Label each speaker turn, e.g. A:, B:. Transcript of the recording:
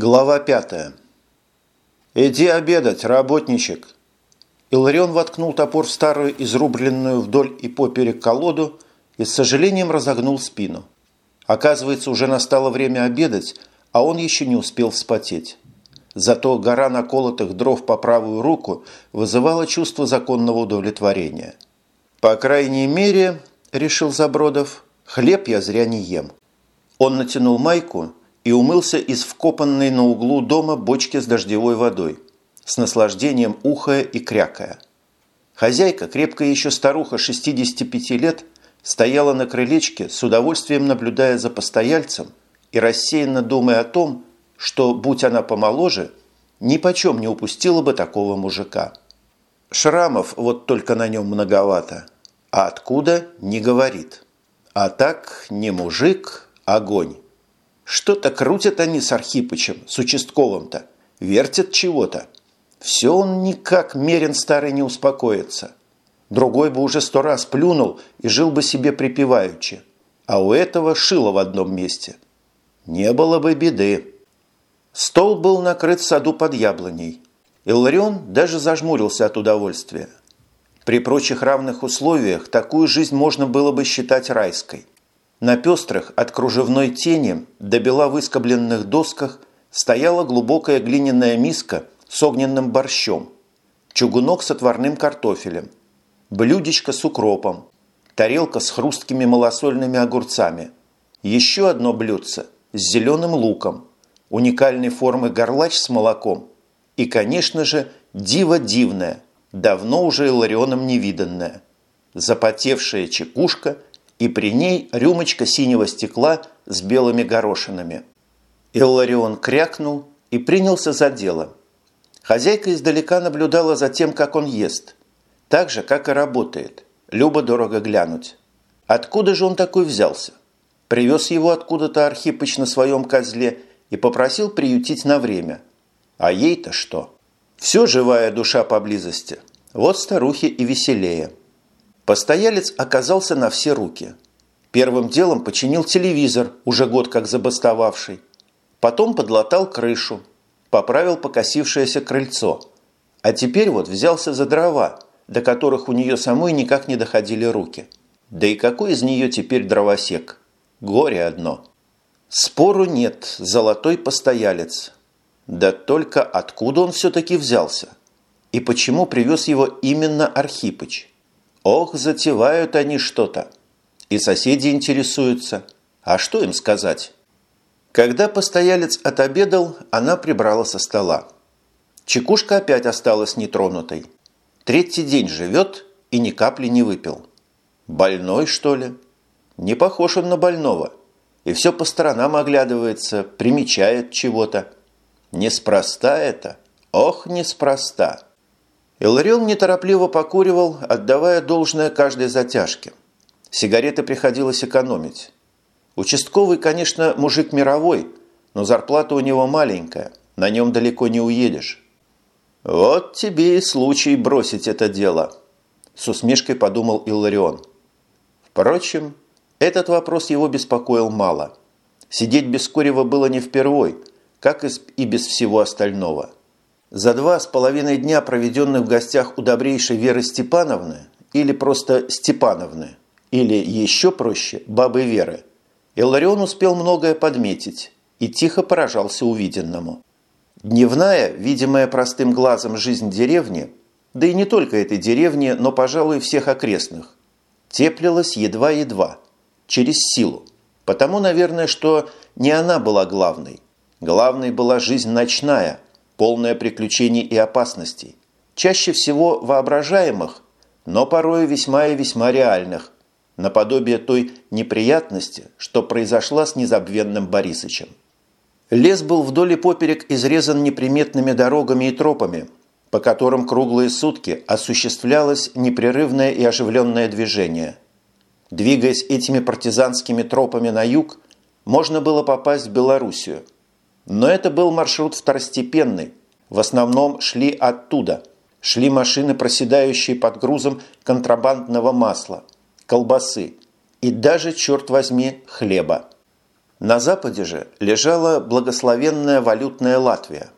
A: Глава пятая. «Иди обедать, работничек!» Иларион воткнул топор в старую изрубленную вдоль и поперек колоду и с сожалением разогнул спину. Оказывается, уже настало время обедать, а он еще не успел вспотеть. Зато гора наколотых дров по правую руку вызывала чувство законного удовлетворения. «По крайней мере, – решил Забродов, – хлеб я зря не ем». Он натянул майку и умылся из вкопанной на углу дома бочки с дождевой водой, с наслаждением ухая и крякая. Хозяйка, крепкая еще старуха 65 лет, стояла на крылечке, с удовольствием наблюдая за постояльцем и рассеянно думая о том, что, будь она помоложе, ни почем не упустила бы такого мужика. Шрамов вот только на нем многовато, а откуда – не говорит. А так не мужик, огонь. Что-то крутят они с Архипычем, с участковым-то, вертят чего-то. Все он никак мерен старый не успокоится. Другой бы уже сто раз плюнул и жил бы себе припеваючи. А у этого шило в одном месте. Не было бы беды. Стол был накрыт в саду под яблоней. Илларион даже зажмурился от удовольствия. При прочих равных условиях такую жизнь можно было бы считать райской. На пестрых от кружевной тени до бела выскобленных досках стояла глубокая глиняная миска с огненным борщом, чугунок с отварным картофелем, блюдечко с укропом, тарелка с хрусткими малосольными огурцами, еще одно блюдце с зеленым луком, уникальной формы горлач с молоком и, конечно же, диво дивное, давно уже Иларионом невиданное, запотевшая чекушка – и при ней рюмочка синего стекла с белыми горошинами. Илларион крякнул и принялся за дело. Хозяйка издалека наблюдала за тем, как он ест. Так же, как и работает. Любо дорого глянуть. Откуда же он такой взялся? Привез его откуда-то Архипыч на своем козле и попросил приютить на время. А ей-то что? Все живая душа поблизости. Вот старухи и веселее. Постоялец оказался на все руки. Первым делом починил телевизор, уже год как забастовавший. Потом подлатал крышу, поправил покосившееся крыльцо. А теперь вот взялся за дрова, до которых у нее самой никак не доходили руки. Да и какой из нее теперь дровосек? Горе одно. Спору нет, золотой постоялец. Да только откуда он все-таки взялся? И почему привез его именно Архипыч? Ох, затевают они что-то. И соседи интересуются. А что им сказать? Когда постоялец отобедал, она прибрала со стола. Чекушка опять осталась нетронутой. Третий день живет и ни капли не выпил. Больной, что ли? Не похож он на больного. И все по сторонам оглядывается, примечает чего-то. Неспроста это. Ох, неспроста. Иларион неторопливо покуривал, отдавая должное каждой затяжке. Сигареты приходилось экономить. Участковый, конечно, мужик мировой, но зарплата у него маленькая, на нем далеко не уедешь. «Вот тебе и случай бросить это дело», – с усмешкой подумал Илларион. Впрочем, этот вопрос его беспокоил мало. Сидеть без курева было не впервой, как и без всего остального – за два с половиной дня, проведенных в гостях у добрейшей Веры Степановны, или просто Степановны, или еще проще, бабы Веры, Илларион успел многое подметить и тихо поражался увиденному. Дневная, видимая простым глазом жизнь деревни, да и не только этой деревни, но, пожалуй, всех окрестных, теплилась едва-едва, через силу. Потому, наверное, что не она была главной. Главной была жизнь ночная – полное приключений и опасностей, чаще всего воображаемых, но порой весьма и весьма реальных, наподобие той неприятности, что произошла с незабвенным Борисычем. Лес был вдоль и поперек изрезан неприметными дорогами и тропами, по которым круглые сутки осуществлялось непрерывное и оживленное движение. Двигаясь этими партизанскими тропами на юг, можно было попасть в Белоруссию – но это был маршрут второстепенный. В основном шли оттуда. Шли машины, проседающие под грузом контрабандного масла, колбасы и даже, черт возьми, хлеба. На западе же лежала благословенная валютная Латвия.